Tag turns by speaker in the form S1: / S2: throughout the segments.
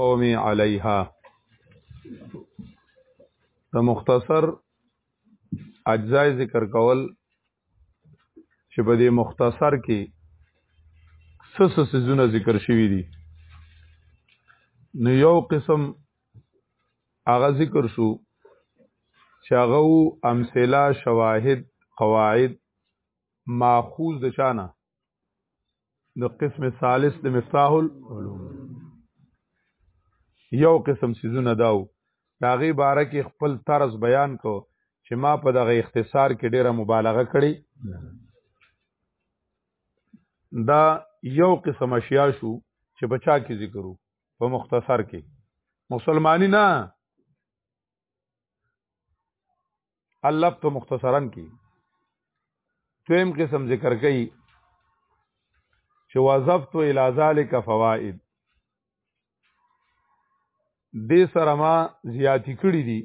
S1: قومي علیها د مختصر اجزای ذکر کول چې په دې مختصر کې سس سزونه ذکر شوی دي نو یو قسم هغه ذکر شو چې هغه امثله شواهد قواعد ماخوذ د شانه د قسم ثالث د مفتاح العلوم یو قسم سيزونه داو داغي باره کې خپل طرز بیان کو چې ما په دغه اختصار کې ډیره مبالغه کړې دا یو قسم اشیاء شو چې بچا کې ذکرو په مختصر کې مسلمانی نه الله په مختصرا کې دویم قسم ذکر کړي چې وظفت الى ذلك فوائد دې سره ما زیاتی کړی دي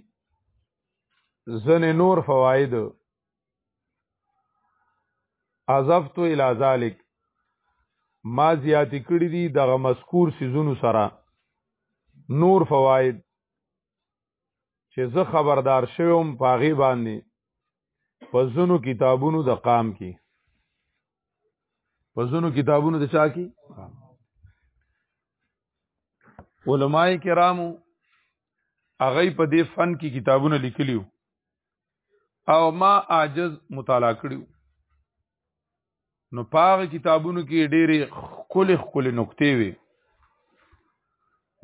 S1: زنه نور فواید اضفت الى ذلك ما زیاتی کړی دي دغه مذکور سيزونو سره نور فواید چې زه خبردار شوم پاغي باندې په زونو کتابونو د قام کې په زونو کتابونو د چا کې علماء کرامو هغه په دې فن کې کتابونه لیکلیو او ما عاجز مطالعه کړیو نو پاغه کتابونو کې ډېری خولې خولې نقطې وي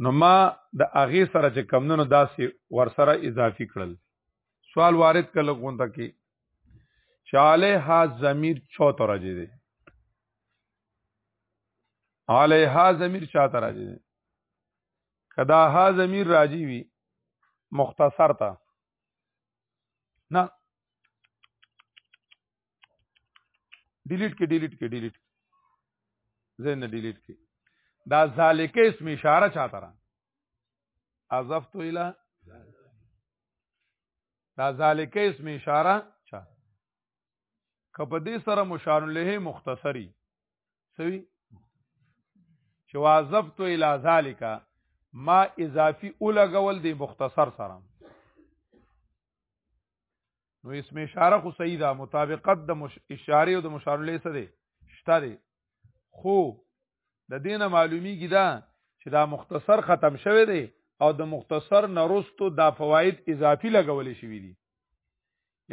S1: نو ما د اغه سره چې کمندونو داسې ور سره اضافي کړل سوال وارد کړل غونډه کې چاله ها ضمیر چوته راځي دي علیها ضمیر چاته راځي دي کدا ها ضمیر راځي وي مختصر تا نه ډیلیټ کې ډیلیټ کې ډیلیټ زین ډیلیټ کې دا ذالک اسم اشاره چاته را اضفت اله دا ذالک اسم اشاره چا کپه دې سره مشار له مختصری سوي چې واضفت اله ذالک ما اضافي اولګول دی مختصر سره نو اسم اشاره خو صحیح ده مطابقت د مش... اشاره او د مشار له سره ده شته ده خو د دینه معلومیږي دا چې دا مختصر ختم شوه دی او د مختصر نرستو دا فواید اضافي لګول شوی دي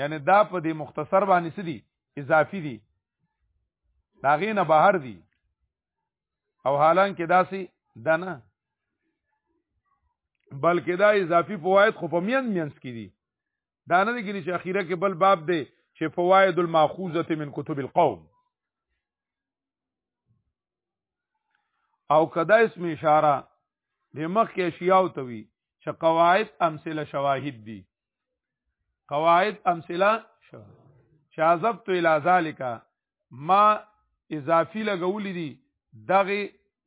S1: یعنی دا په دې مختصر باندې سدي اضافي دي دا غینه بهر دي او حالان کې داسي دنه بلکې دا اضافي فواید خو په مین مینس کې دي دا نه لګی چې اخیره کې بل باب دی چې فواید الماخوذه من کتب القوم او کدا اسم اشاره د مخ کې اشیاء ته وی چې قواعد امثله شواهد دي قواعد امثله شاذب تو الی ذالک ما اضافي لګولې دي دغه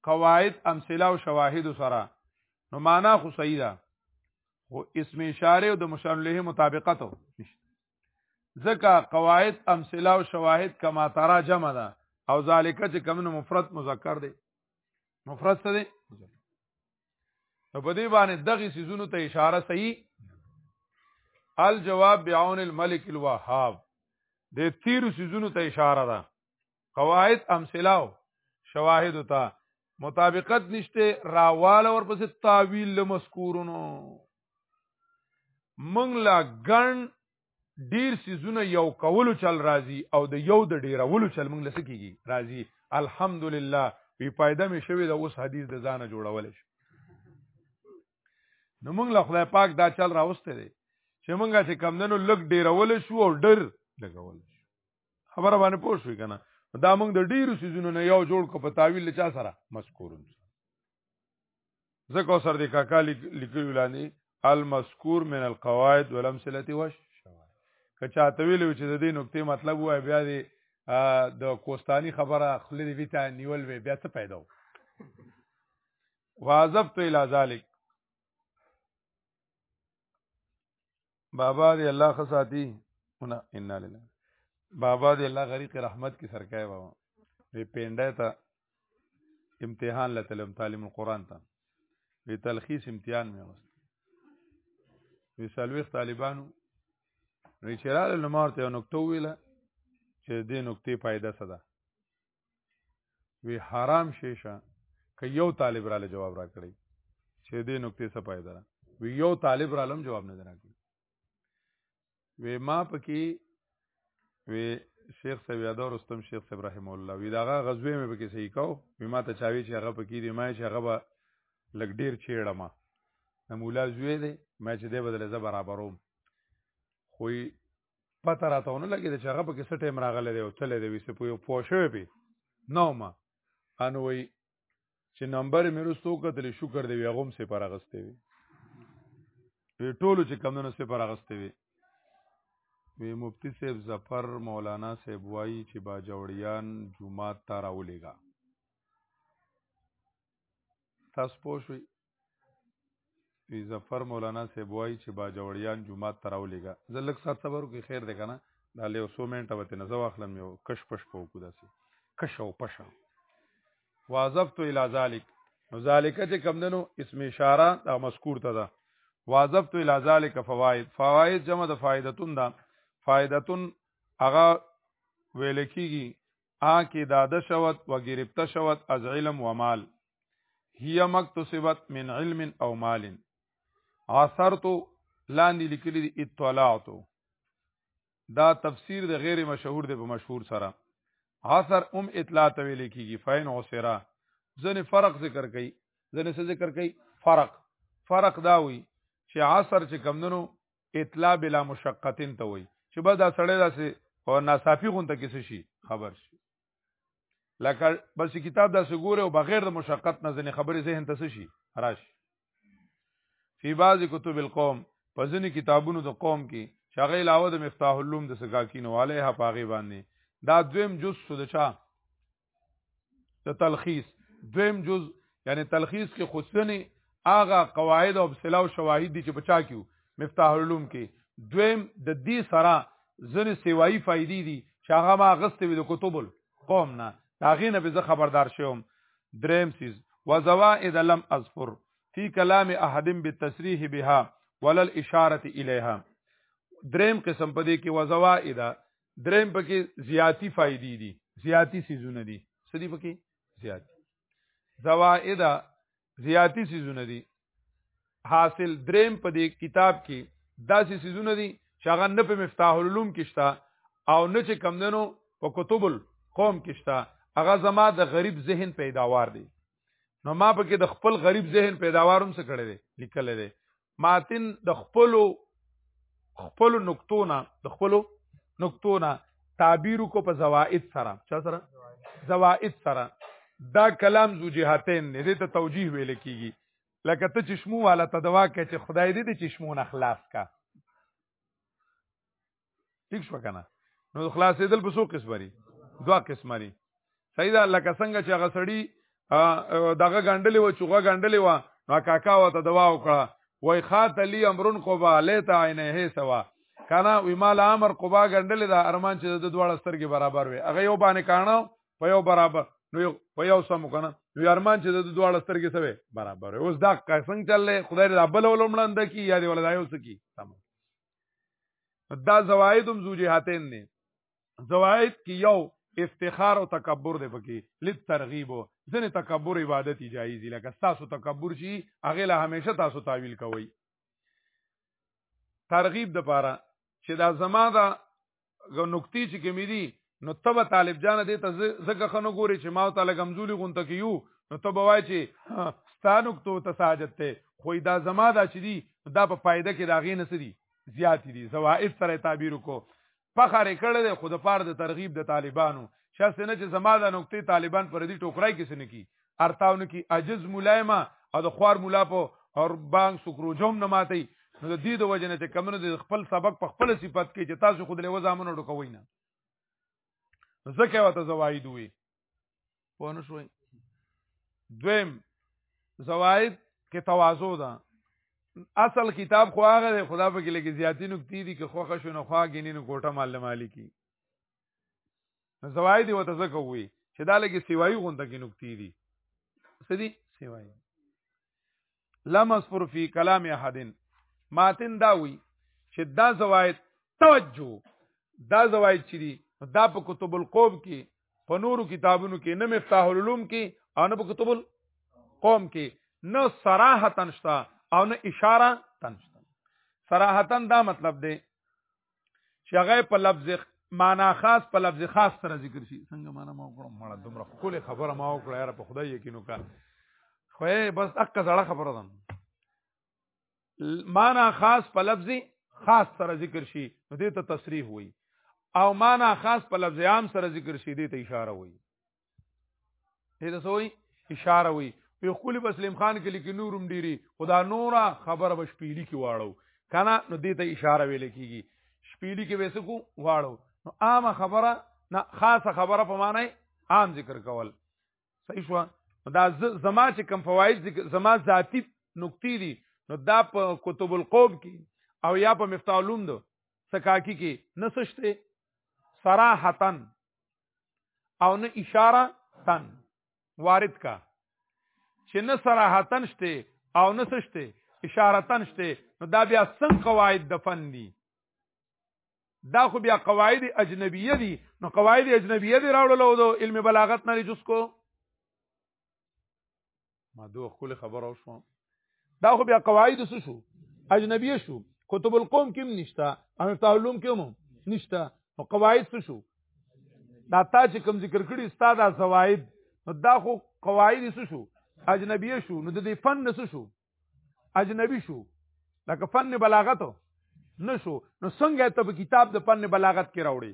S1: قواعد امثله او شواهد سره نو معنا خو صحیح ده خو اسم اشاره او د مشار له مطابقت ځکه قواعد امثله او شواهد کما ترا جمع ده او ذالک چې کمنو مفرد مذکر دی مفرد څه دی نو په دې باندې دغه سيزونو ته اشاره صحیح الجواب بعون الملك الوهاب د تیر سيزونو ته اشاره ده قواعد امثله شواهد ته مطابقت نشته راواله ورپسې تعویل له مذکورونو مونږ لا ګڼ ډیر سيزونه یو کولو چل راځي او د یو د ډیرولو چل مونږ لسه کیږي راځي الحمدلله وی پایده مې شوی د اوس حدیث د ځانه جوړول شي نو مونږ له خدای پاک دا چل راوسته دي چې مونږه چې کمندنو لګ ډیرول شو او ډر لګول شو خبره باندې پوه شوې کنه دا موږ د ډیرو سيزونو نه یو جوړ کو په تعویل چا سره مذکورون زکه سر د کاکا لیکلو لاندې المذکور من القواعد والامثله وش کچا تویل چې د دې نقطې مطلب وای بیا دی د کوستانی خبره خلې دی ویته نیول وی بیا څه پیدا و واذبت الى ذلك بابا دی الله خساتی نه ان لله بابا دی الله غریق رحمت کی سرکای بابا وی پینډه تا امتحان لتلم تعلیم القرآن تا وی تلخیص امتحان می وست وی سلویخ طالبانو وی چرال نمارته نکتو ویله چې دې نکتې پایده صدا وی حرام شیشه که یو طالب رااله جواب راکړي چې دې نقطې څه پایده ده وی یو طالب رالم جواب نه راکړي وی ما پکې وی شیخ صاحب یادو رستم شیخ صاحب رحم الله وی داغه غزوه مې پکې صحیح کو وی ما ته چاوي چې هغه پکې دی ما چې هغه به لګ ډیر چیړه ما د مولا زوی دی ما چې دی بدل زه برابروم خو پته راته ونه لګېده چې هغه پکې څه ټایم راغلی دی او تللی دی وي څه پوه پوه شوی پې نه وم ان وایي چې نمبر مې وروسته وکتلې شکر دی وي هغه هم سپر اخیستی وي وی ټولو چې کمونه سپر اخیستی وي وی مفتی صاحب ظفر مولانا صاحب وایي چې باجوړیان جومات ته راولېږه تاسو پوه شوئ وی ظفر مولانا صاحب وای چې با جوړیان جمعه تراولېګا زه لک سات صبر وکي خیر دی کنه دا له 100 منټه وته نه زو اخلم یو کش پش په کو داسي کش او پش واظفت الى ذلك نو ذالک چې کم دنو اسم اشاره دا مذکور ته ده واظفت الى ذلك فواید فواید جمع د فائدتون ده فائدتون هغه ویل کیږي آ کې داده شوت و گرفته شوت از علم و مال هي مکتسبت من علم او مال عثرت لاندې لیکلي دي اطلاعت دا تفسیر د غیر مشهور دی په مشهور سره عثر ام اطلاع ته ویل کیږي فین عثرا ځنې فرق ذکر کړي ځنې څه ذکر کړي فرق فرق دا وي چې عصر چې کمندنو اطلاع بلا مشقتن ته وای چې بس دا سړی داسې او ناصافي غونته کې شي خبر شي لکه بس کتاب داسې ګوره او بغیر د مشقت نه ځنې خبرې ذهن ته شي راشي فی بعض کتب القوم په ځینې کتابونو د قوم کې چې هغه علاوه د مفتاح العلوم د سکاکینو علیه پاغي باندې دا دویم جز شو د چا د تلخیص دویم جز یعنی تلخیص کې خصنی آغا قواعد او بسلا او شواهد دي چې بچا کیو مفتاح العلوم کې دویم د دې سره ځنې سیوایی فائدې دي چې هغه ما غستې وي د کتبل قوم نه هغه نه به خبردار شوم دریم سیز وزوائد لم اذفر فی کلام احد بالتصریح بها ولا الاشاره الیها دریم قسم پدې کې وزوائد دریم پکې زیاتی فائدې دي زیاتی سيزونه دي سړي پکې زیاتی زوائد زیاتی سيزونه دي حاصل دریم په دې کتاب کې داسې سيزونه دي چې هغه نه په مفتاح العلوم کې شته او نه چې کم دنو په کتب القوم کې شته هغه زما د غریب ذهن پیداوار دي نو ما په کې د خپل غریب ذهن پیداوارم څه کړی دی لیکل دی ماتن د خپل خپل نقطونه د خپل نقطونه تعبیر کو په زوائد سره چا سره زوائد سره دا کلام زو جهاتین نه دې ته توجیه ویل کیږي لکه ته چشمو والا ته دوا کې چې خدای دې دې چشمو نه خلاص کا ٹھیک شو کنه نو خلاصېدل په څو قسم لري دوا قسم لري صحیح ده لکه څنګه چې هغه سړی دغه غندلې و چې هغه غندلې و نو کاکا وته دوا وکړه وای خاتلی امرن قبا لیت عینه سوا کنا وی مال امر قبا غندلې دا ارمان چې د دواړه سترګې برابر وي هغه یو باندې کانو په یو برابر نو په یو سم کنه نو ارمان چې د دواړه سترګې سوي برابر اوس دا څنګه چللې خدای دې ابل ولومړند کی یا دې ولدا یو سکی تمام دا زواید هم زو جهاتین دي زواید کې یو افتخار او تکبر دی پکې لید ترغیب ځنه تکبر عبادت جایز دی لکه تاسو تکبر شي هغه له همیشه تاسو تعویل کوي ترغیب د پاره چې دا زما دا غو نقطې چې کمی دي نو تبه طالب جان دې ته زګه خنو ګوري چې ما تعالی کمزوري غونته کیو نو تبه وای چې ستانو تو تساجت ته خو دا زما دا چې دي دا په فائدہ کې دا غي نسري زیات دي زوائد سره تعبیر کو فخر کړه دې خود پاره د ترغیب د طالبانو شاسته نه چې زما دا نقطې طالبان پر دې ټوکرای کې سن کی ارتاونه کی عجز ملایما او د خوار مولا په اور بانګ سکروجوم نه ماتي نو د دې د وجنه چې کمنو د خپل سبق په خپل صفت کې چې تاسو خود له وزامنو ډکوي نه زکه وته زواید وي په نو شوي دویم زواید کې تواضع ده اصل کتاب خو هغه دی خدا په کې لګي زیاتی نکتی دي که خوښه شونه خوا ګینې نو کوټه مال مالي کی نو زوای دی وته زکه وی چې دا لګي سیوایي غونډه کې نقطې دي سدي سیوایي لمس پر فی کلام احدن ماتن دا وی چې دا زوایت توجه دا زوایت چې دي دا په کتب القوم کې په نورو کتابونو کې نه مفتاح العلوم کې او نه په کتب القوم کې نه صراحتن شته او نه اشاره تنشته صراحتن دا مطلب دی چې هغه په لفظ معنا خاص په لفظ خاص سره ذکر شي څنګه معنا ما وکړم مړه دومره خپل خبره ما وکړه یاره په خدای یقین وکړه خو بس اکه زړه خبره ده معنا خاص په لفظ خاص سره ذکر شي نو دې ته تصریح وي او معنا خاص په لفظ عام سره ذکر شي دې ته اشاره وي دې ته سوې اشاره وي په خپل بسلیم خان کې لیکي نورم ډيري خدا نورا خبر به شپېلي کې واړو کنه نو دې ته اشاره ویل کیږي شپېلي کې وېسه کو واړو نو عامه خبره نه خاصه خبره په معنی عام ذکر کول صحیح شو دا زما چې کم فواید ذکر زما ذاتی نقطې دي نو دا په کتب القوب کې او یا په مفتاح علوم دو سکاکی کې نسشته صراحتن او نه اشاره تن وارد کا چې نه صراحتن شته او نه سشته اشارتن شته نو دا بیا څنګه قواعد د فن دي دا خو بیا قواعد اجنبیه دي نو قواعد اجنبیه دي راوړل او د علم بلاغت نه جس کو ما دوه خپل خبره وشو دا خو بیا قواعد څه شو اجنبی شو کتب القوم کې نشتا او مفتاح العلوم کې هم نشتا نو قواعد څه شو دا تا چې کوم ذکر کړی استاد زواید نو دا خو قواعد څه شو اجنبی شو نو د دې فن څه شو اجنبی شو لکه فن بلاغت نشو نو څنګه ته په کتاب د فن بلاغت کې راوړي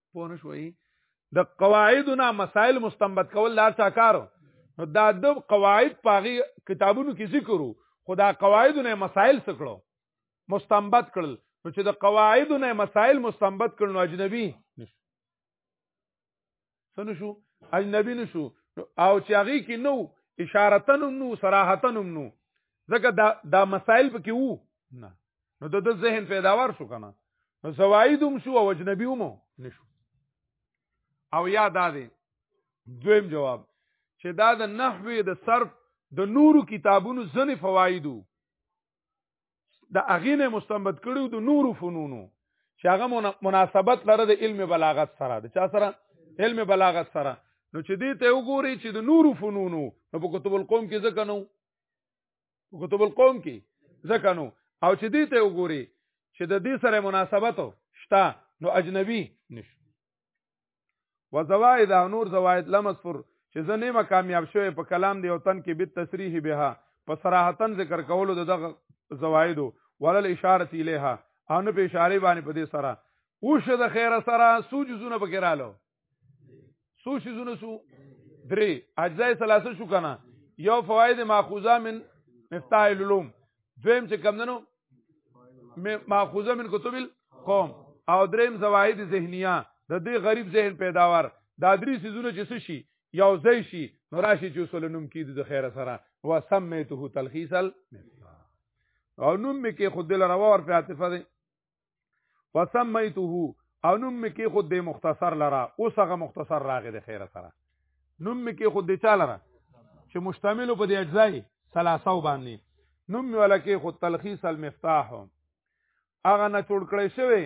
S1: پوه نه شوي د قواعدنا مسائل مستنبط کول لار چا کار نو دا د قواعد پاغي کتابونو کې ذکرو خدا قواعدونه مسائل سکړو مستنبط کړل نو چې د قواعدونه مسائل مستنبط کړل نو اجنبي سن شو اجنبي نشو او چې هغه کې نو اشارتن نو صراحتن نو ځکه دا دا مسائل پکې وو نه نو د ذهن پیداوار شو کنه نو زواید هم شو او اجنبي هم نشو او یا دا دی دویم جواب چې دا د نحوی د صرف د نورو کتابونو ځنې فوایدو د اغینه مستنبط کړو د نورو فنونو چې هغه مناسبت لره د علم بلاغت سره د چا سره علم بلاغت سره نو چې دې ته وګوري چې د نورو فنونو نو په کتب القوم کې ځکه نو کتب القوم کې ځکه نو او چې دې ته وګوري چې د دې سره مناسبت شته نو اجنبي نشو وزوائد او نور زوائد لمسفر چې زه نیمه کامیاب شوی په کلام دی او تن کې به تصریح بها په صراحتن ذکر کولو د دغه زوائد ولل اشاره الیها ان په اشاره باندې په دې سره اوشه د خیر سره سوجزونه پکې رالو سو شیزونه سو درې اجزاء ثلاثه شو کنه یو فواید ماخوذه من مفتاح العلوم دویم چې کم دنو ماخوذه من کتب القوم او دریم زواید ذهنیه د دې غریب ذهن پیداوار دا درې سيزونه چې څه شي یو ځای شي نو راشي چې وسول نوم کې د خیره سره و سمیته تلخیصل او نوم کې خود له روا ور په عاطفه دي وسمیته او نوم می کې خود د مختصر لره اوس هغه مختصر راغی د خیر سره نوم می کې خود د چا لره چې مشتمل په دې اجزای ثلاثه باندې نوم می ولا کې خود تلخیص المفتاح هغه نه چور کړی شوی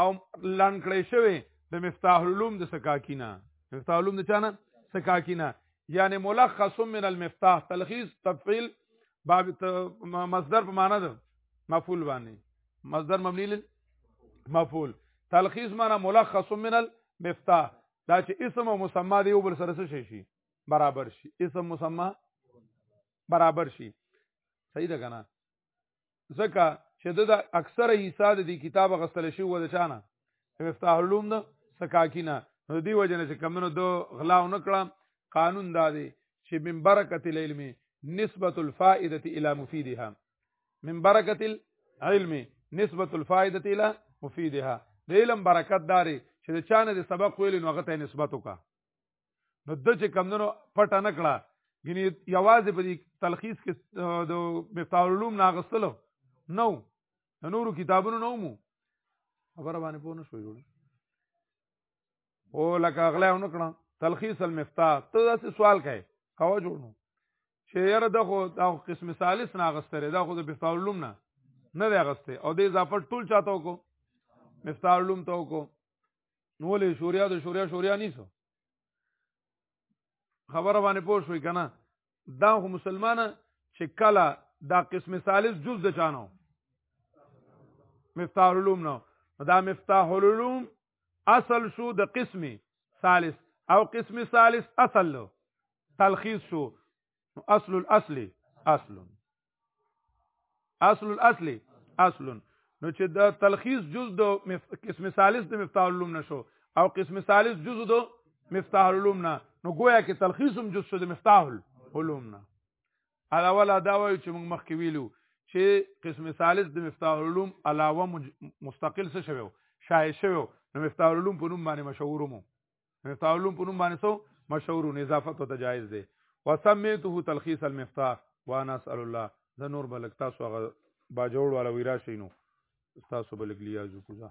S1: او لن کړی شوی د مفتاح العلوم د سکاکینا مفتاح العلوم د چانه سکاکینا یعنی ملخص من المفتاح تلخیص تفعیل باب مصدر په معنا ده مفعول باندې مصدر مبني للمفعول تلخیص معنا ملخص من المفتاح دا چې اسم او مسما دی یو بل سره څه شي برابر شي اسم مسما برابر شي صحیح ده کنه ځکه چې د اکثره حصہ د دې کتاب غستل شي و د چانه مفتاح علوم ده سکاکینا نو دی وجنه چې کمنو دو غلا نه کړم قانون دا دی چې من برکت العلم نسبت الفائده الى مفیدها من برکت العلم نسبت الفائده الى مفیدها د علم برکت داري چې د چانه د سبق ویل نو غته نسبت وکا نو د چې کمندونو پټ نه کړه ګنې یوازې په دې تلخیص کې د مفتاح العلوم ناغستلو نو نورو کتابونو نو مو خبره باندې پوه نه شوې جوړه او لکه اغلا ونه کړه تلخیص المفتاح ته داسې سوال کوي کاوه جوړنو چې یاره د خو دا قسم ثالث نه غستره دا خو د مفتاح العلوم نه نه دی غسته او د اضافه ټول چاته کو مفتاح العلوم ته کو نو له شوریا د شوریا شوریا نیسو خبره باندې پوه شوې کنه دا خو مسلمانه چې کله دا قسم ثالث جز د چانو مفتاح العلوم نو دا مفتاح العلوم اصل شو د قسم ثالث او قسم ثالث اصل له تلخیص شو اصل الاصل اصل اصل الاصل اصل نو چې د تلخیص جز د قسم ثالث د مفتاح العلوم نشو او قسم ثالث جز د مفتاح العلوم نه نو گویا کې تلخیص هم جز شو د مفتاح العلوم نه الاوله دا وایو چې موږ مخکې ویلو چې قسم ثالث د مفتاح العلوم علاوه مستقل څه شوی شایع شوی نو مفتاح العلوم په نوم باندې مشهور مو مفتاح العلوم په نوم باندې سو مشهور نه اضافت ته جایز دی وسمیته تلخیص المفتاح وانا اسال الله د نور بلک تاسو با جوړ والا ویرا شینو تاسو بلک لیا جو کوزا